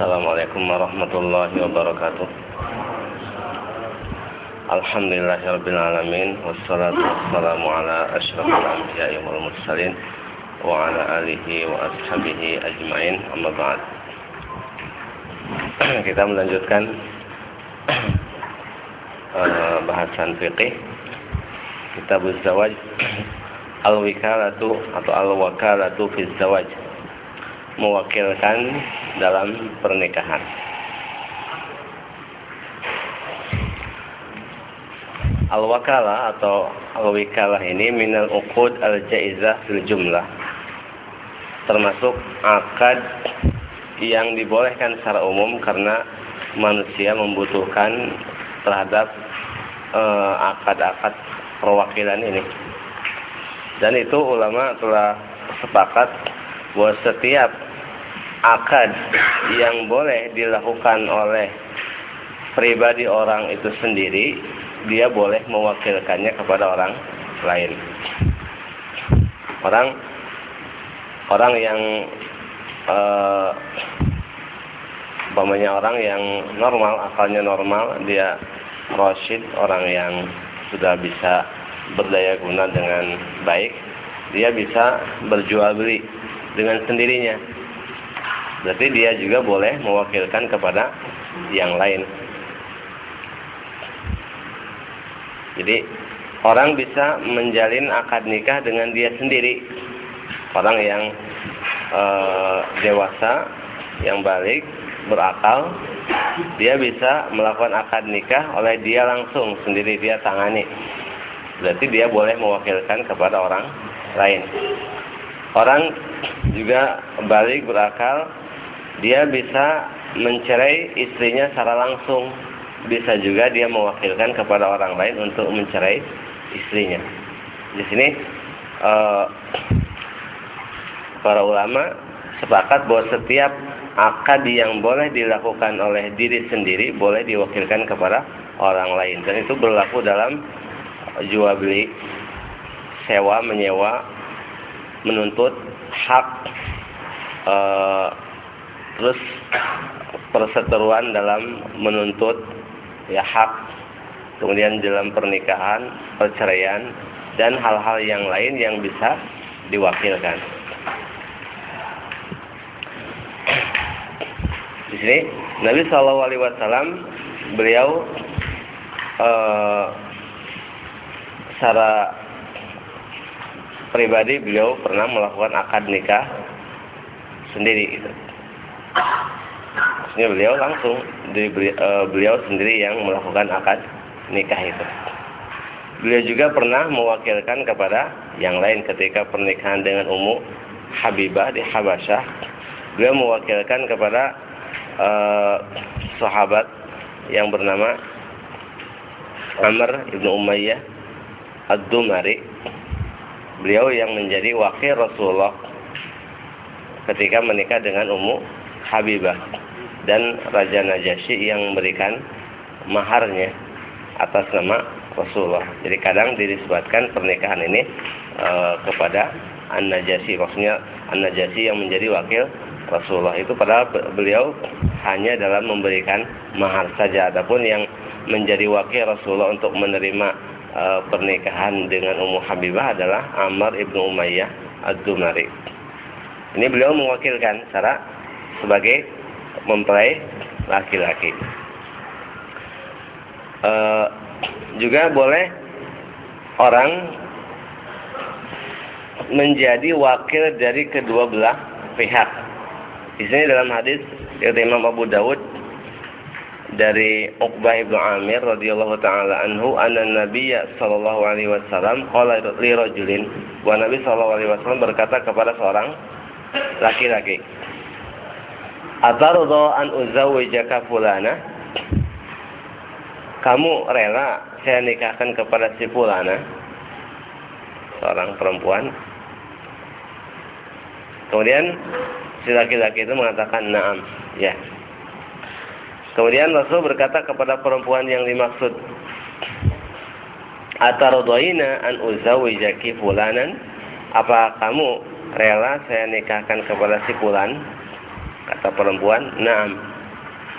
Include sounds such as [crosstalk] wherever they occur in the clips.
Assalamualaikum warahmatullahi wabarakatuh. Alhamdulillahirrabbilalamin Wassalatu wassalamu ala ashrafil anbiya'i wal mursalin Wa ala alihi wa ashabihi ajmain. Amma ba'd. [clears throat] Kita melanjutkan uh, [clears throat] Bahasan fiqih. Kitab Zawaj. [clears throat] Al-Wikalatu atau Al-Wakalatu fi Zawaj Mewakilkan dalam pernikahan. Al-wakalah atau al-wikalah ini minal uqud al-jaizah fil jumlah. Termasuk akad yang dibolehkan secara umum karena manusia membutuhkan terhadap akad-akad uh, perwakilan ini. Dan itu ulama telah sepakat bahwa setiap akad yang boleh dilakukan oleh pribadi orang itu sendiri, dia boleh mewakilkannya kepada orang lain. Orang orang yang uh, orang yang normal, akalnya normal, dia roshid, orang yang sudah bisa berdaya guna dengan baik, dia bisa berjual beli dengan sendirinya berarti dia juga boleh mewakilkan kepada yang lain. Jadi orang bisa menjalin akad nikah dengan dia sendiri. Orang yang e, dewasa, yang balik, berakal, dia bisa melakukan akad nikah oleh dia langsung sendiri dia tangani. Berarti dia boleh mewakilkan kepada orang lain. Orang juga balik berakal dia bisa mencerai istrinya secara langsung. Bisa juga dia mewakilkan kepada orang lain untuk mencerai istrinya. Di sini uh, para ulama sepakat bahwa setiap akad yang boleh dilakukan oleh diri sendiri boleh diwakilkan kepada orang lain. Dan itu berlaku dalam jual beli sewa menyewa menuntut hak uh, terus perseteruan dalam menuntut ya hak kemudian dalam pernikahan perceraian dan hal-hal yang lain yang bisa diwakilkan di sini Nabi Shallallahu Alaihi Wasallam beliau uh, secara pribadi beliau pernah melakukan akad nikah sendiri gitu. Maksudnya beliau langsung dari eh, beliau sendiri yang melakukan akad nikah itu. Beliau juga pernah mewakilkan kepada yang lain ketika pernikahan dengan Ummu Habibah di Habasyah. Beliau mewakilkan kepada uh, sahabat yang bernama Amr ibnu Umayyah Ad-Dumari. Beliau yang menjadi wakil Rasulullah ketika menikah dengan Ummu Habibah dan Raja Najasyi yang memberikan maharnya atas nama Rasulullah. Jadi kadang dinisbatkan pernikahan ini e, kepada An-Najasyi, maksudnya An-Najasyi yang menjadi wakil Rasulullah. Itu padahal beliau hanya dalam memberikan mahar saja. Adapun yang menjadi wakil Rasulullah untuk menerima e, pernikahan dengan Ummu Habibah adalah Amr ibnu Umayyah Ad-Dumari. Ini beliau mewakilkan secara sebagai mempelai laki-laki. E, juga boleh orang menjadi wakil dari kedua belah pihak. Di sini dalam hadis dari Imam Abu Dawud dari Uqbah ibnu Amir radhiyallahu taala anhu anna Nabi sallallahu alaihi wasallam qala li rajulin wa Nabi sallallahu alaihi wasallam berkata kepada seorang laki-laki Atardo an uzawijaka fulana? Kamu rela saya nikahkan kepada si fulana? Seorang perempuan. Kemudian si laki-laki itu mengatakan na'am, ya. Kemudian Rasul berkata kepada perempuan yang dimaksud, Atarodoina an uzawijaki fulanan? Apa kamu rela saya nikahkan kepada si fulan? Kata perempuan, "Na'am."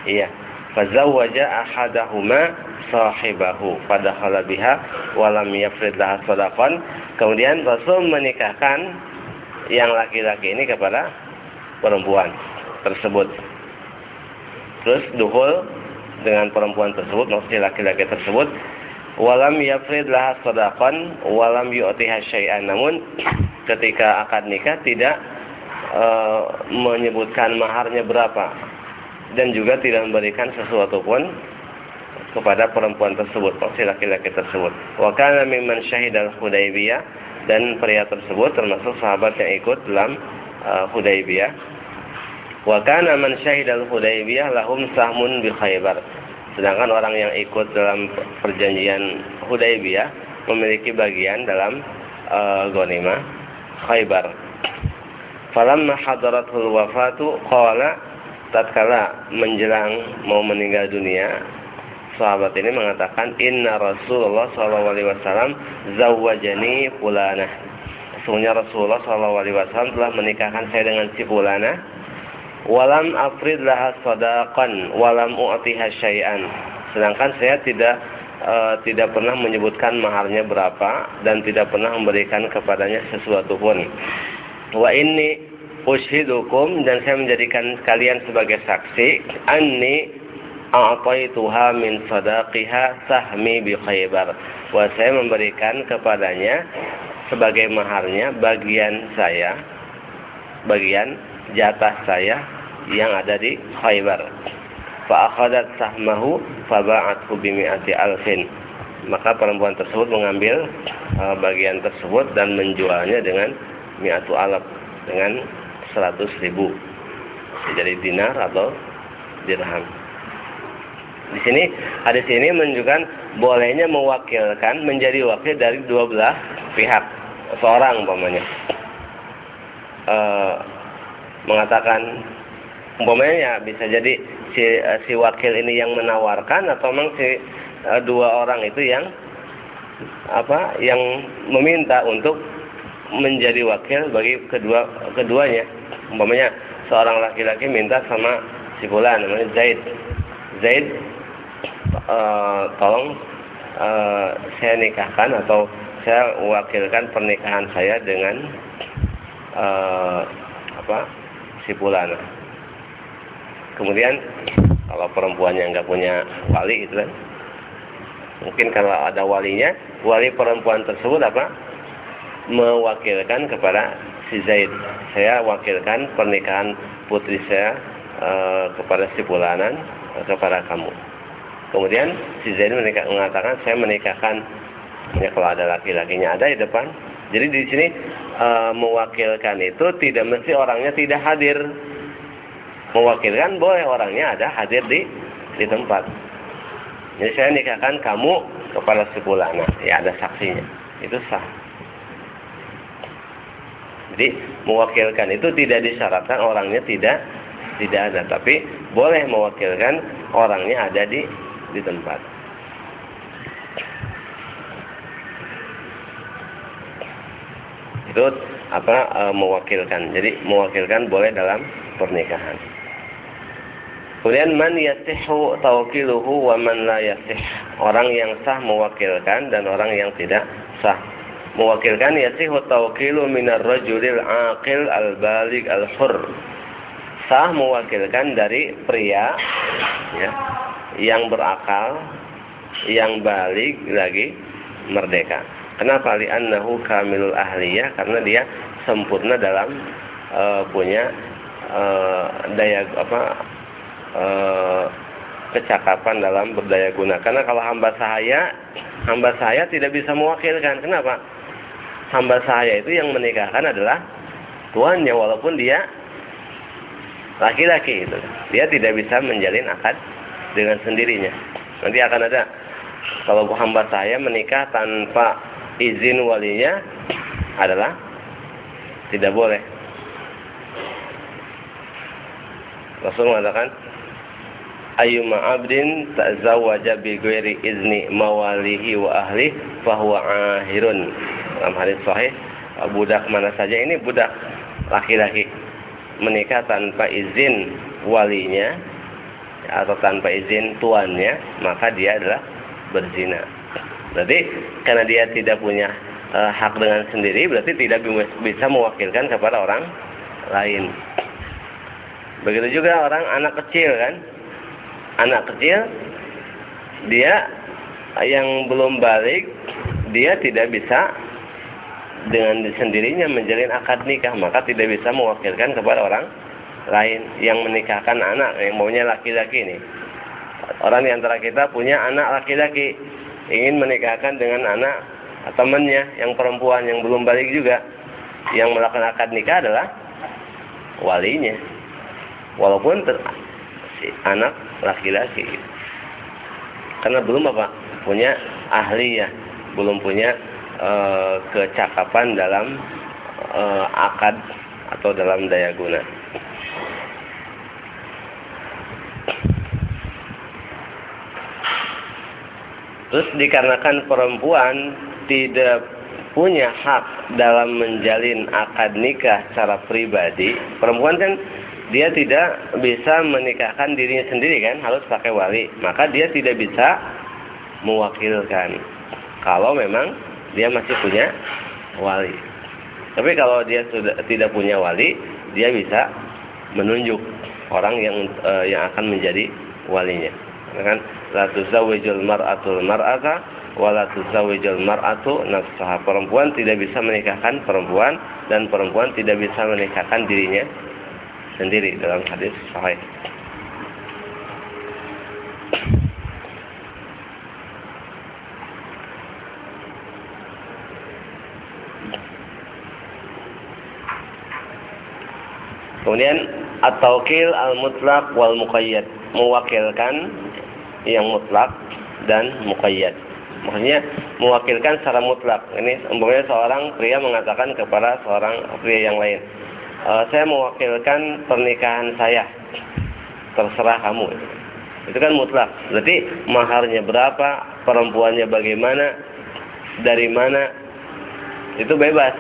Iya. Fazawwaja ahadahuma sahibahu fadakhala biha wa lam yafrid laha sadaqan. Kemudian Rasul menikahkan yang laki-laki ini kepada perempuan tersebut. Terus duhul dengan perempuan tersebut, maksudnya laki-laki tersebut, walam yafrid laha sadaqan walam yu'tiha syai'an. Namun ketika akad nikah tidak e, menyebutkan maharnya berapa dan juga tidak memberikan sesuatu pun kepada perempuan tersebut, si laki-laki tersebut. Wa kana mimman syahidal Hudaybiyah dan pria tersebut termasuk sahabat yang ikut dalam uh, Hudaybiyah. Wa kana man syahidal Hudaybiyah lahum sahmun bi Khaybar. Sedangkan orang yang ikut dalam perjanjian Hudaybiyah memiliki bagian dalam uh, ghanimah Khaybar. Falamma hadaratul wafatu qala tatkala menjelang mau meninggal dunia sahabat ini mengatakan Inna Rasulullah SAW zawajani fulana. Sesungguhnya Rasulullah SAW telah menikahkan saya dengan si fulana. Walam afrid laha sadaqan walam u'tiha syai'an. Sedangkan saya tidak uh, tidak pernah menyebutkan maharnya berapa dan tidak pernah memberikan kepadanya sesuatu pun wa inni ushidukum dan saya menjadikan kalian sebagai saksi anni a'taituha min sadaqiha sahmi bi khaybar. Wa saya memberikan kepadanya sebagai maharnya bagian saya bagian jatah saya yang ada di Khaybar. Fa akhadat sahmahu fa ba'athu bi mi'ati alfin. Maka perempuan tersebut mengambil uh, bagian tersebut dan menjualnya dengan mi'atu alaf dengan 100 ribu. Jadi dinar atau dirham. Di sini hadis ini menunjukkan bolehnya mewakilkan menjadi wakil dari dua belah pihak. Seorang umpamanya. E, mengatakan umpamanya ya bisa jadi si si wakil ini yang menawarkan atau memang si e, dua orang itu yang apa yang meminta untuk menjadi wakil bagi kedua keduanya. Umpamanya seorang laki-laki minta sama si fulan namanya Zaid. Zaid uh, tolong uh, saya nikahkan atau saya wakilkan pernikahan saya dengan uh, apa si fulan. Kemudian kalau perempuannya nggak punya wali itu kan mungkin kalau ada walinya wali perempuan tersebut apa mewakilkan kepada si Zaid. Saya wakilkan pernikahan putri saya e, kepada si Bulanan e, kepada kamu. Kemudian si Zaid menikah, mengatakan saya menikahkan ya kalau ada laki-lakinya ada di depan. Jadi di sini e, mewakilkan itu tidak mesti orangnya tidak hadir. Mewakilkan boleh orangnya ada hadir di di tempat. Jadi saya nikahkan kamu kepada si Bulana, ya ada saksinya. Itu sah. Jadi mewakilkan itu tidak disyaratkan orangnya tidak tidak ada, tapi boleh mewakilkan orangnya ada di di tempat. Itu apa e, mewakilkan. Jadi mewakilkan boleh dalam pernikahan. Kemudian man yasihu tawkiluhu wa man la yasih. Orang yang sah mewakilkan dan orang yang tidak sah mewakilkan yasihu tawkilu minar rajulil aqil al balik al hur sah mewakilkan dari pria ya yang berakal yang balik lagi merdeka. Kenapa? Li'annahu kamilul ahliyah karena dia sempurna dalam uh, punya uh, daya apa uh, kecakapan dalam berdaya guna. Karena kalau hamba sahaya hamba saya tidak bisa mewakilkan. Kenapa hamba saya itu yang menikahkan adalah tuannya walaupun dia laki-laki itu. Dia tidak bisa menjalin akad dengan sendirinya. Nanti akan ada kalau hamba saya menikah tanpa izin walinya adalah tidak boleh. Rasul mengatakan ayyuma abdin ta'zawaja bi izni mawalihi wa ahli fahuwa ahirun dalam hadis sahih budak mana saja ini budak laki-laki menikah tanpa izin walinya atau tanpa izin tuannya, maka dia adalah berzina. Berarti karena dia tidak punya e, hak dengan sendiri, berarti tidak bisa mewakilkan kepada orang lain. Begitu juga orang anak kecil kan, anak kecil dia yang belum balik, dia tidak bisa dengan sendirinya menjalin akad nikah, maka tidak bisa mewakilkan kepada orang lain yang menikahkan anak yang maunya laki-laki ini. Orang di antara kita punya anak laki-laki ingin menikahkan dengan anak temannya yang perempuan yang belum balik juga. Yang melakukan akad nikah adalah walinya. Walaupun si anak laki-laki. Karena belum apa? Punya ahli ya, belum punya e, kecakapan dalam e, akad atau dalam daya guna. Terus dikarenakan perempuan tidak punya hak dalam menjalin akad nikah secara pribadi, perempuan kan dia tidak bisa menikahkan dirinya sendiri kan, harus pakai wali. Maka dia tidak bisa mewakilkan. Kalau memang dia masih punya wali. Tapi kalau dia sudah tidak punya wali, dia bisa menunjuk orang yang uh, yang akan menjadi walinya. Kan la tuzawwijul mar'atul mar'ata wa la tuzawwijul mar'atu nafsaha. Perempuan tidak bisa menikahkan perempuan dan perempuan tidak bisa menikahkan dirinya sendiri dalam hadis sahih. Kemudian at-tawkil al-mutlaq wal muqayyad, mewakilkan yang mutlak dan muqayyad. Maksudnya mewakilkan secara mutlak. Ini umpamanya seorang pria mengatakan kepada seorang pria yang lain, e, saya mewakilkan pernikahan saya. Terserah kamu. Itu kan mutlak. Berarti maharnya berapa, perempuannya bagaimana, dari mana, itu bebas.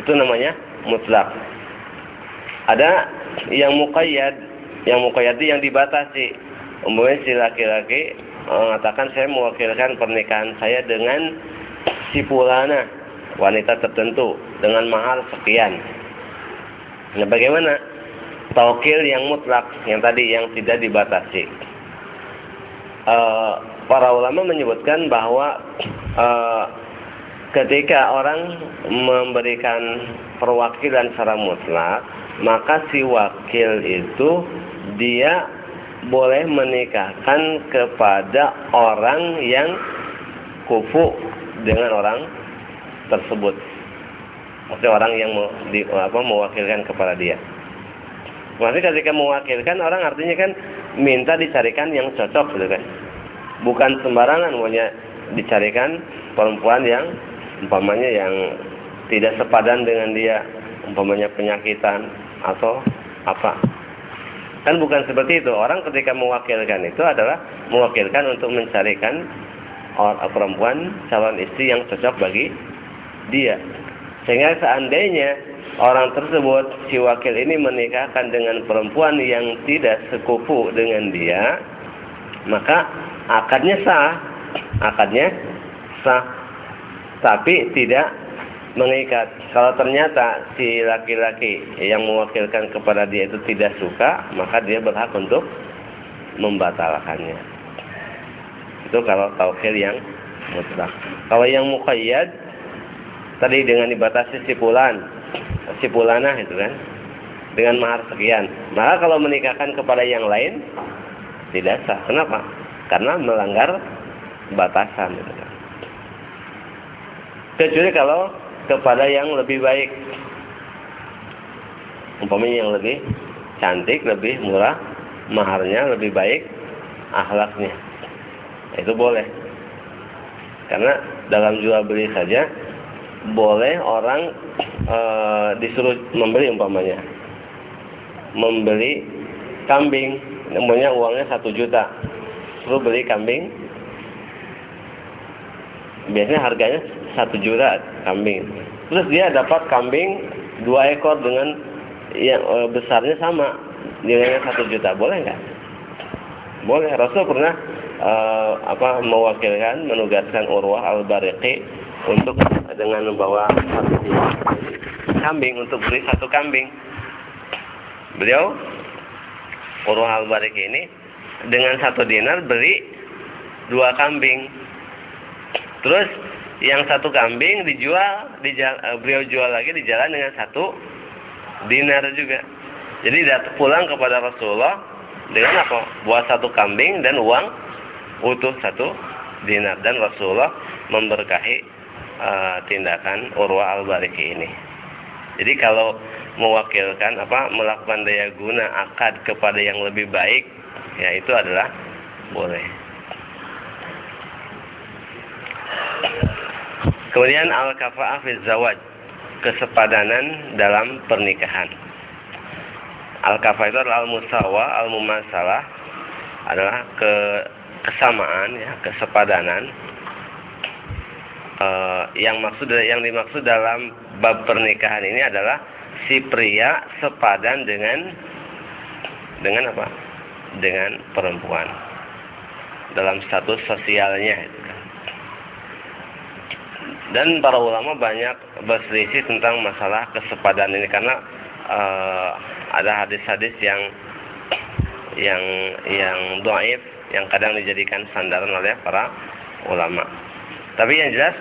Itu namanya mutlak. Ada yang muqayyad, yang muqayyad yang dibatasi Umpamanya si laki-laki mengatakan saya mewakilkan pernikahan saya dengan si pulana wanita tertentu dengan mahal sekian. Nah, bagaimana? Taukil yang mutlak yang tadi yang tidak dibatasi. Uh, para ulama menyebutkan bahwa uh, ketika orang memberikan perwakilan secara mutlak, maka si wakil itu dia boleh menikahkan kepada orang yang kufu dengan orang tersebut. Maksudnya orang yang mau, di, apa, mewakilkan kepada dia. Maksudnya ketika mewakilkan orang artinya kan minta dicarikan yang cocok gitu kan. Bukan sembarangan maunya dicarikan perempuan yang umpamanya yang tidak sepadan dengan dia, umpamanya penyakitan atau apa Kan bukan seperti itu. Orang ketika mewakilkan itu adalah mewakilkan untuk mencarikan orang perempuan calon istri yang cocok bagi dia. Sehingga seandainya orang tersebut si wakil ini menikahkan dengan perempuan yang tidak sekufu dengan dia, maka akadnya sah. Akadnya sah. Tapi tidak mengikat. Kalau ternyata si laki-laki yang mewakilkan kepada dia itu tidak suka, maka dia berhak untuk membatalkannya. Itu kalau taukil yang mutlak. Kalau yang muqayyad tadi dengan dibatasi sipulan, sipulana itu kan dengan mahar sekian. Maka kalau menikahkan kepada yang lain tidak sah. Kenapa? Karena melanggar batasan. Kecuali kalau kepada yang lebih baik. Umpamanya yang lebih cantik, lebih murah, maharnya lebih baik, akhlaknya. Itu boleh. Karena dalam jual beli saja boleh orang e, disuruh membeli umpamanya. Membeli kambing, namanya uangnya satu juta. Suruh beli kambing, biasanya harganya satu juta kambing. Terus dia dapat kambing dua ekor dengan yang e, besarnya sama nilainya satu juta, boleh nggak? Boleh. Rasul pernah uh, apa mewakilkan menugaskan Urwah al-Bariqi untuk dengan membawa satu kambing untuk beli satu kambing. Beliau Urwah al-Bariqi ini dengan satu dinar beli dua kambing. Terus yang satu kambing dijual, dijal, uh, beliau jual lagi di jalan dengan satu dinar juga. Jadi datang pulang kepada Rasulullah dengan apa? Buat satu kambing dan uang utuh satu dinar dan Rasulullah memberkahi uh, tindakan Urwa al-Bariki ini. Jadi kalau mewakilkan apa melakukan daya guna akad kepada yang lebih baik ya itu adalah boleh. Kemudian al-kafa'ah fi zawaj, kesepadanan dalam pernikahan. Al-kafa'ah itu adalah al-musawa, al-mumasalah adalah ke kesamaan ya, kesepadanan. Uh, yang maksud yang dimaksud dalam bab pernikahan ini adalah si pria sepadan dengan dengan apa? Dengan perempuan dalam status sosialnya. Dan para ulama banyak berselisih tentang masalah kesepadan ini karena uh, ada hadis-hadis yang yang yang doaif yang kadang dijadikan sandaran oleh para ulama. Tapi yang jelas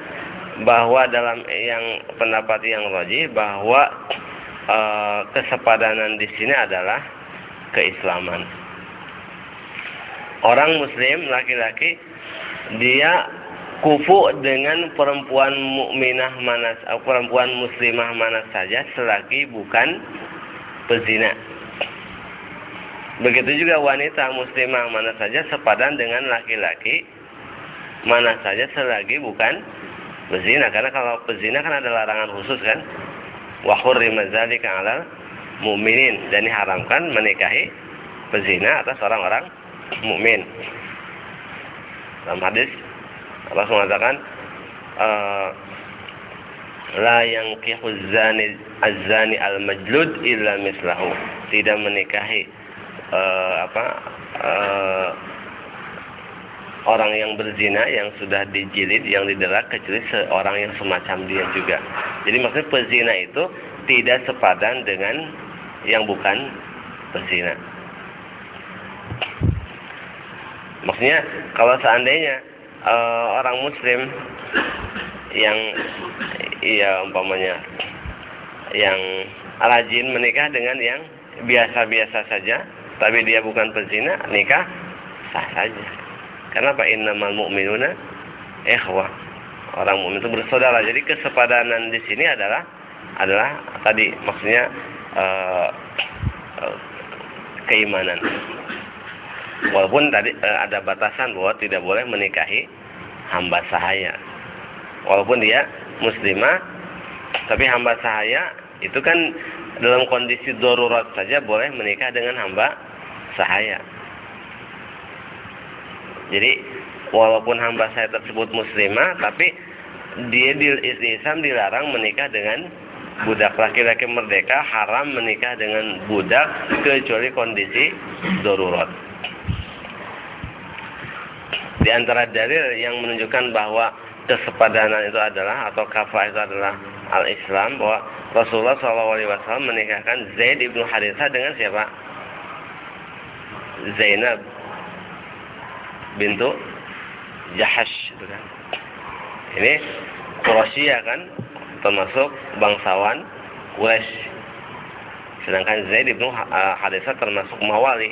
bahwa dalam yang pendapat yang roji bahwa e, kesepadanan di sini adalah keislaman. Orang muslim laki-laki dia kufu dengan perempuan mukminah mana eh, perempuan muslimah mana saja selagi bukan pezina. Begitu juga wanita muslimah mana saja sepadan dengan laki-laki mana saja selagi bukan pezina. Karena kalau pezina kan ada larangan khusus kan. Wa hurrima dzalika 'alal mu'minin dan diharamkan menikahi pezina atas orang-orang mukmin. Dalam hadis Allah mengatakan uh, la yang zani az-zani al-majlud illa mislahu. Tidak menikahi uh, apa uh, orang yang berzina yang sudah dijilid yang diderak kecuali seorang yang semacam dia juga. Jadi maksudnya pezina itu tidak sepadan dengan yang bukan pezina. Maksudnya kalau seandainya uh, orang muslim yang iya umpamanya yang rajin menikah dengan yang biasa-biasa saja tapi dia bukan pezina nikah sah saja. Kenapa? Innamal mu'minuna ikhwah. Orang mukmin itu bersaudara. Jadi kesepadanan di sini adalah adalah tadi maksudnya uh, uh, keimanan Walaupun tadi e, ada batasan bahwa tidak boleh menikahi hamba sahaya. Walaupun dia muslimah, tapi hamba sahaya itu kan dalam kondisi darurat saja boleh menikah dengan hamba sahaya. Jadi walaupun hamba saya tersebut muslimah, tapi dia di Islam dilarang menikah dengan budak laki-laki merdeka haram menikah dengan budak kecuali kondisi darurat. Di antara dalil yang menunjukkan bahwa kesepadanan itu adalah atau kafah itu adalah al-Islam bahwa Rasulullah SAW menikahkan Zaid ibnu Harithah dengan siapa? Zainab bintu Jahash itu kan. Ini Quraisy kan termasuk bangsawan Quraisy. Sedangkan Zaid ibnu Harithah termasuk mawali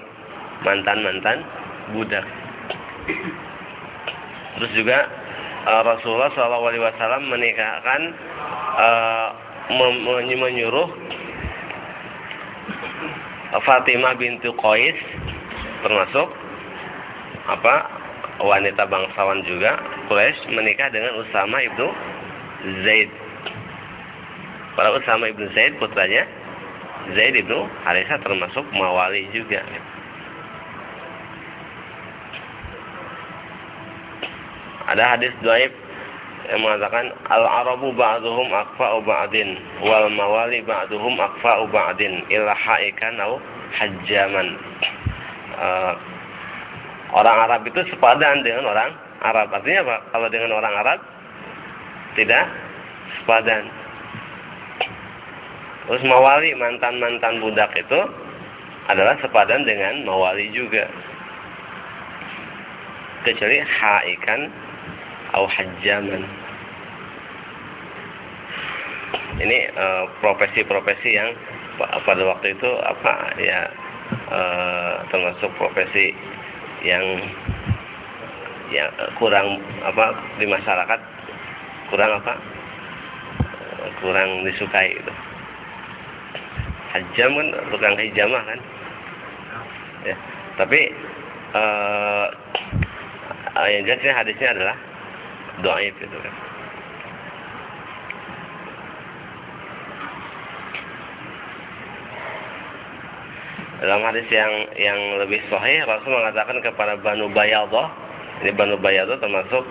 mantan-mantan budak. Terus juga uh, Rasulullah SAW menikahkan uh, menyuruh Fatimah bintu Qais termasuk apa wanita bangsawan juga Quraisy menikah dengan Usama ibnu Zaid. Para Usama ibnu Zaid putranya Zaid ibnu Harithah termasuk mawali juga. Ada hadis dhaif yang mengatakan al-arabu ba'duhum akfa'u ba'din wal mawali ba'duhum akfa'u ba'din illa ha'ikan au hajjaman. Uh, [clears throat] orang Arab itu sepadan dengan orang Arab. Artinya apa? Kalau dengan orang Arab tidak sepadan. Terus mawali mantan-mantan budak itu adalah sepadan dengan mawali juga. Kecuali haikan atau hajjaman. Ini eh, profesi-profesi uh, yang pada waktu itu apa ya uh, termasuk profesi yang yang kurang apa di masyarakat kurang apa kurang disukai itu hajam kan tukang hijamah kan ya tapi uh, yang jelasnya hadisnya adalah doaib itu kan dalam hadis yang yang lebih sahih Rasul mengatakan kepada Banu Bayadah ini Banu Bayadah termasuk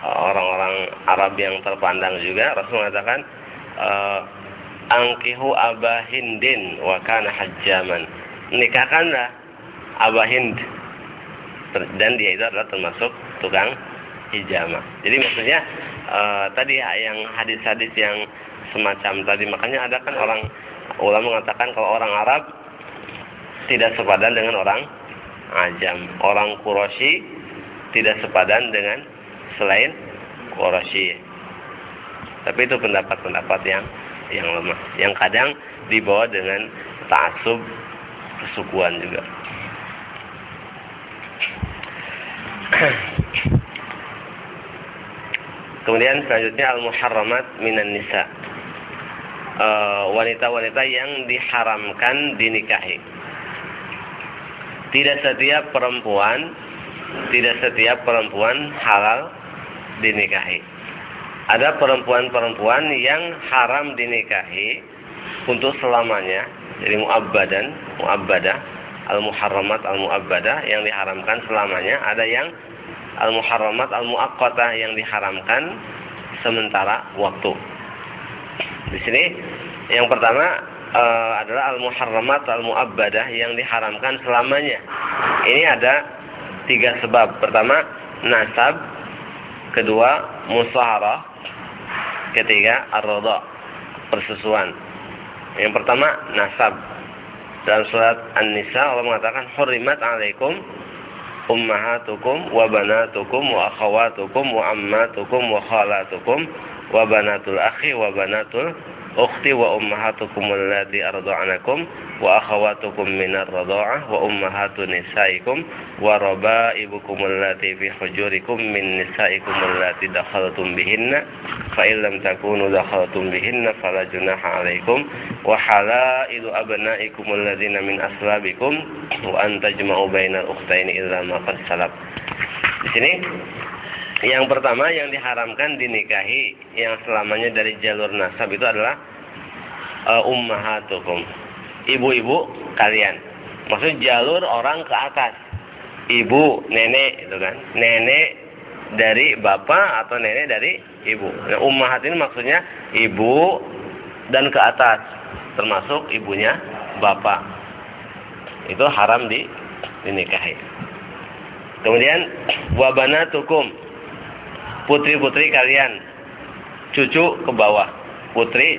uh, orang-orang Arab yang terpandang juga Rasul mengatakan uh, angkihu Aba Hindin wa hajjaman. Nikahkanlah Aba Hind dan dia itu adalah termasuk tukang hijama. Jadi maksudnya uh, tadi yang hadis-hadis yang semacam tadi makanya ada kan orang ulama mengatakan kalau orang Arab tidak sepadan dengan orang Ajam. Orang Quraisy tidak sepadan dengan selain Quraisy. Tapi itu pendapat-pendapat yang yang lemah, yang kadang dibawa dengan ta'assub kesukuan juga. [clears throat] Kemudian selanjutnya al-muharramat minan nisa. Eh, wanita-wanita uh, yang diharamkan dinikahi. Tidak setiap perempuan, tidak setiap perempuan halal dinikahi ada perempuan-perempuan yang haram dinikahi untuk selamanya jadi muabbadan muabbadah al muharramat al muabbadah yang diharamkan selamanya ada yang al muharramat al muaqqatah yang diharamkan sementara waktu. Di sini yang pertama uh, adalah al muharramat al muabbadah yang diharamkan selamanya. Ini ada tiga sebab. Pertama nasab. Kedua musaharah Ketiga, ar-radha, persusuan. Yang pertama, nasab. Dalam surat An-Nisa Allah mengatakan hurrimat 'alaikum ummahatukum wa banatukum wa akhawatukum wa ammatukum wa khalatukum wa banatul akhi wa banatul ukhti wa ummahatukum allati arda'anakum wa akhawatukum minar radha'ah wa ummahatu nisaikum takunu dakhaltum bihinna fala junaha 'alaikum wa halailu abna'ikum alladzina min aslabikum wa an tajma'u bainal ukhtaini illa ma qad salaf di sini yang pertama yang diharamkan dinikahi yang selamanya dari jalur nasab itu adalah uh, ummahatukum. Ibu-ibu kalian. Maksud jalur orang ke atas. Ibu, nenek itu kan. Nenek dari bapak atau nenek dari ibu. Nah, ummahat ini maksudnya ibu dan ke atas. Termasuk ibunya bapak. Itu haram di dinikahi. Kemudian wabanatukum putri-putri kalian cucu ke bawah putri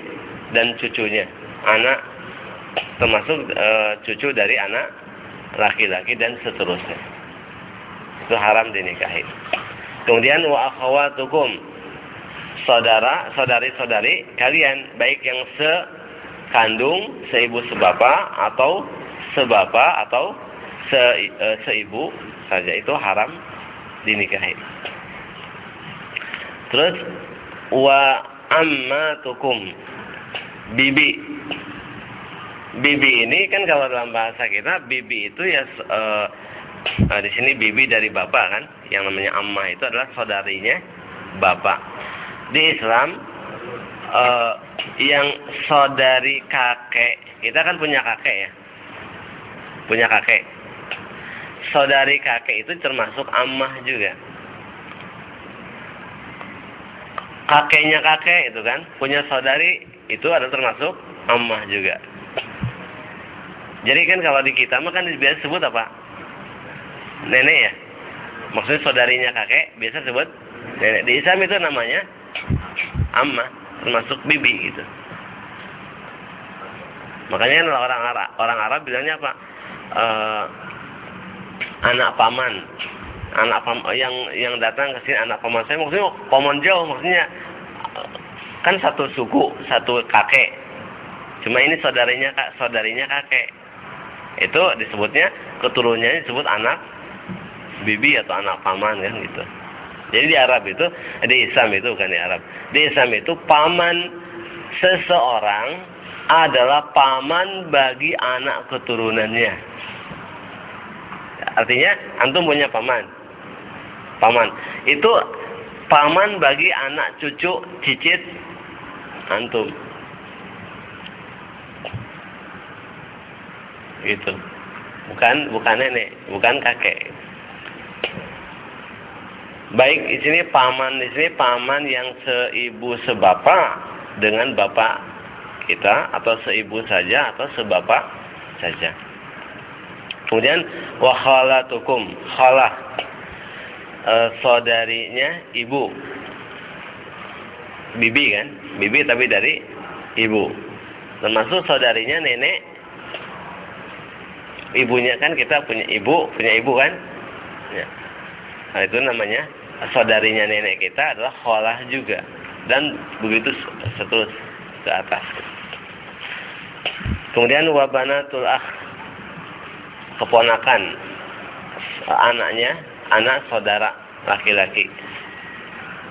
dan cucunya anak termasuk e, cucu dari anak laki-laki dan seterusnya itu haram dinikahi kemudian wa akhawatukum saudara saudari-saudari kalian baik yang sekandung seibu sebapa atau sebapa atau se, e, seibu saja itu haram dinikahi Terus wa ammatukum bibi. Bibi ini kan kalau dalam bahasa kita bibi itu ya uh, uh, di sini bibi dari bapak kan, yang namanya amma itu adalah saudarinya bapak. Di Islam uh, yang saudari kakek, kita kan punya kakek ya. Punya kakek. Saudari kakek itu termasuk ammah juga kakeknya kakek itu kan punya saudari itu ada termasuk ammah juga jadi kan kalau di kita mah kan biasa sebut apa nenek ya Maksudnya saudarinya kakek biasa sebut nenek. Di Islam itu namanya amma, termasuk bibi gitu. Makanya orang Arab, orang Arab bilangnya apa? Uh, anak paman, anak pam yang yang datang ke sini anak paman saya maksudnya paman jauh maksudnya kan satu suku, satu kakek. Cuma ini saudarinya kak, saudarinya kakek. Itu disebutnya keturunannya disebut anak bibi atau anak paman kan gitu. Jadi di Arab itu, di Islam itu bukan di Arab. Di Islam itu paman seseorang adalah paman bagi anak keturunannya. Artinya antum punya paman. Paman. Itu paman bagi anak cucu cicit antum. Gitu. Bukan bukan nenek, bukan kakek. Baik di sini paman di sini paman yang seibu sebapak dengan bapak kita atau seibu saja atau sebapak saja. Kemudian wa khalatukum khalah e, saudarinya ibu. Bibi kan? Bibi tapi dari ibu. Termasuk saudarinya nenek. Ibunya kan kita punya ibu, punya ibu kan? Ya. Nah, itu namanya saudarinya nenek kita adalah kholah juga. Dan begitu seterus ke atas. Kemudian wabanatul akh keponakan anaknya anak saudara laki-laki.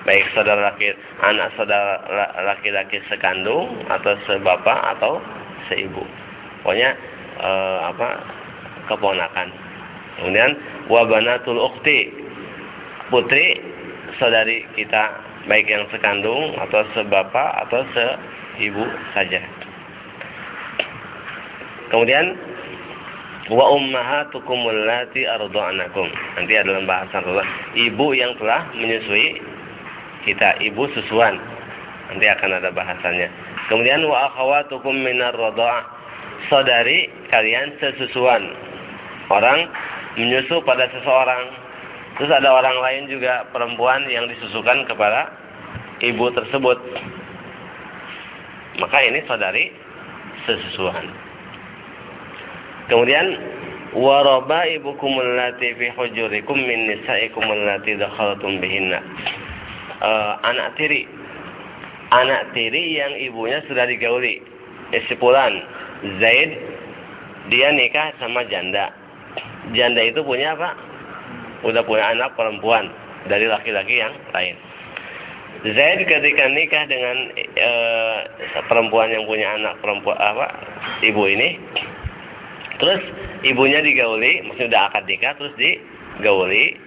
Baik saudara laki anak saudara laki-laki sekandung atau sebapak atau seibu. Pokoknya eh, apa keponakan. Kemudian wabanatul ukti putri saudari kita baik yang sekandung atau sebapak atau seibu saja. Kemudian wa ummahatukum allati arda'nakum. Nanti adalah bahasan Allah. Ibu yang telah menyusui kita, ibu susuan. Nanti akan ada bahasannya. Kemudian wa akhawatukum minar. Saudari kalian sesusuan. Orang menyusu pada seseorang Terus ada orang lain juga perempuan yang disusukan kepada ibu tersebut. Maka ini saudari sesusuhan. Kemudian waraba ibukum allati fi hujurikum min nisaikum allati dakhaltum bihinna. Uh, anak tiri. Anak tiri yang ibunya sudah digauli. Isipulan Zaid dia nikah sama janda. Janda itu punya apa? Udah punya anak perempuan dari laki-laki yang lain. Zaid ketika nikah dengan e, perempuan yang punya anak perempuan apa ibu ini, terus ibunya digauli, maksudnya udah akad nikah, terus digauli,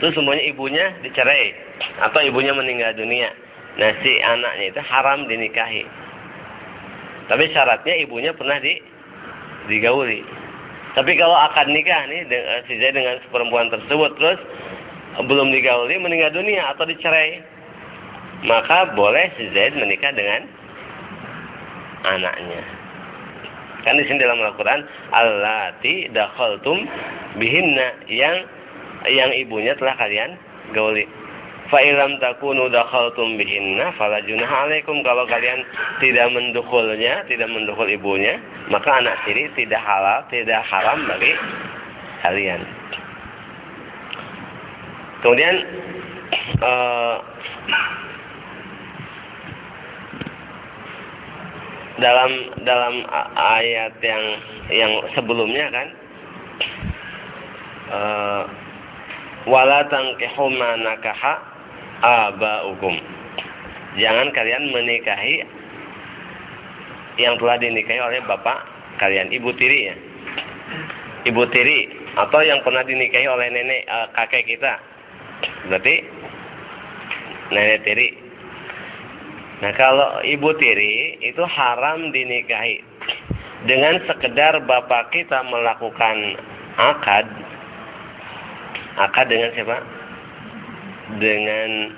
terus semuanya ibunya dicerai atau ibunya meninggal dunia. Nah si anaknya itu haram dinikahi. Tapi syaratnya ibunya pernah di digauli. Tapi kalau akan nikah nih eh, si Zaid dengan perempuan tersebut terus belum digauli meninggal dunia atau dicerai, maka boleh si Zaid menikah dengan anaknya. Kan di sini dalam Al-Qur'an allati dakhaltum bihinna yang yang ibunya telah kalian gauli. Fa ilam takunu dakhaltum bihinna fala junah alaikum kalau kalian tidak mendukulnya, tidak mendukul ibunya, maka anak tiri tidak halal, tidak haram bagi kalian. Kemudian uh, dalam dalam ayat yang yang sebelumnya kan uh, wala nakaha abaukum. Jangan kalian menikahi yang telah dinikahi oleh bapak kalian, ibu tiri ya. Ibu tiri atau yang pernah dinikahi oleh nenek uh, kakek kita. Berarti nenek tiri. Nah, kalau ibu tiri itu haram dinikahi. Dengan sekedar bapak kita melakukan akad akad dengan siapa? Dengan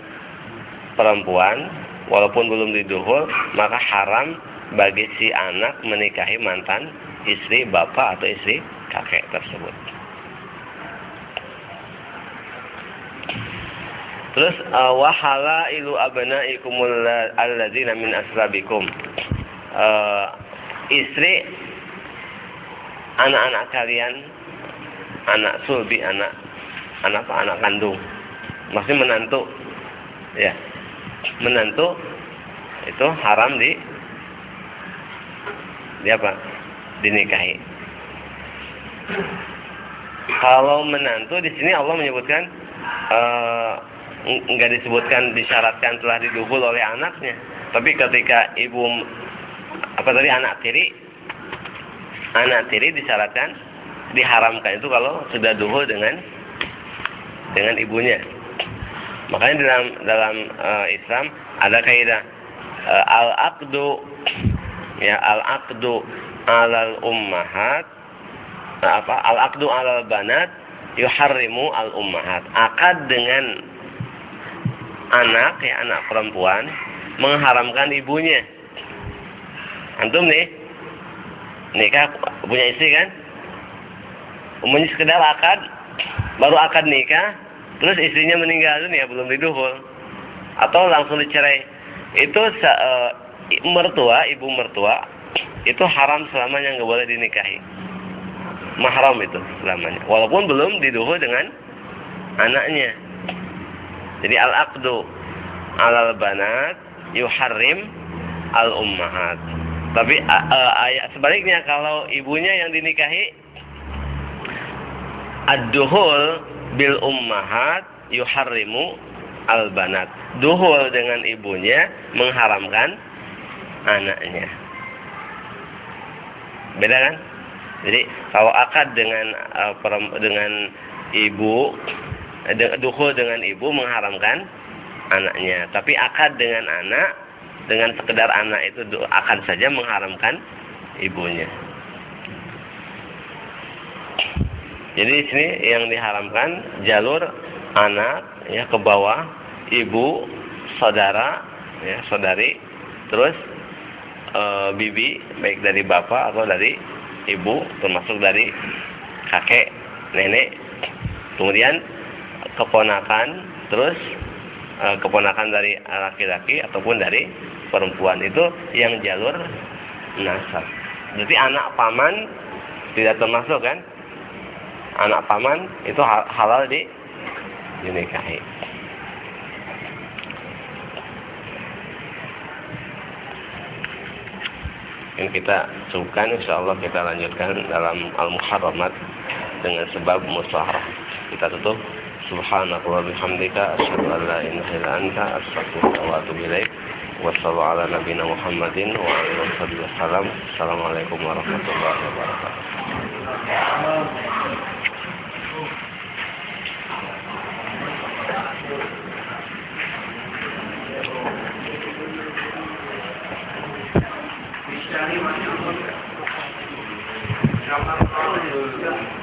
perempuan walaupun belum diduhul maka haram bagi si anak menikahi mantan istri bapak atau istri kakek tersebut. Terus wahala ilu abnaikumul alladzina min aslabikum. Uh, istri anak-anak kalian anak sulbi anak anak anak kandung masih menantu. Ya. Menantu itu haram di di apa? Dinikahi. Kalau menantu di sini Allah menyebutkan uh, nggak disebutkan disyaratkan telah didukul oleh anaknya. Tapi ketika ibu apa tadi anak tiri anak tiri disyaratkan diharamkan itu kalau sudah duhul dengan dengan ibunya makanya dalam dalam uh, Islam ada kaidah uh, al aqdu ya al aqdu alal ummahat apa al aqdu alal banat yuharrimu al ummahat akad dengan anak ya anak perempuan mengharamkan ibunya. Antum nih nikah punya istri kan? Umumnya sekedar akad, baru akad nikah, terus istrinya meninggal dunia belum diduhul atau langsung dicerai. Itu uh, mertua, ibu mertua itu haram selamanya nggak boleh dinikahi. Mahram itu selamanya. Walaupun belum diduhul dengan anaknya. Jadi al-aqdu alal banat yuharrim al ummahat. Tapi uh, ayat sebaliknya kalau ibunya yang dinikahi ad-duhul bil ummahat yuharrimu al banat. Duhul dengan ibunya mengharamkan anaknya. Beda kan? Jadi kalau akad dengan uh, dengan ibu dukhul dengan ibu mengharamkan anaknya. Tapi akad dengan anak, dengan sekedar anak itu akan saja mengharamkan ibunya. Jadi di sini yang diharamkan jalur anak ya ke bawah, ibu, saudara, ya saudari, terus e, bibi baik dari bapak atau dari ibu termasuk dari kakek, nenek. Kemudian keponakan terus e, keponakan dari laki-laki ataupun dari perempuan itu yang jalur nasab. Jadi anak paman tidak termasuk kan? Anak paman itu halal di dinikahi. Ini kita cukupkan insya Allah kita lanjutkan dalam Al-Muharramat dengan sebab musaharah. Kita tutup subhanaka wa bihamdika asyhadu an la ilaha illa anta astaghfiruka wa atubu wasallam assalamualaikum warahmatullahi wabarakatuh Thank you.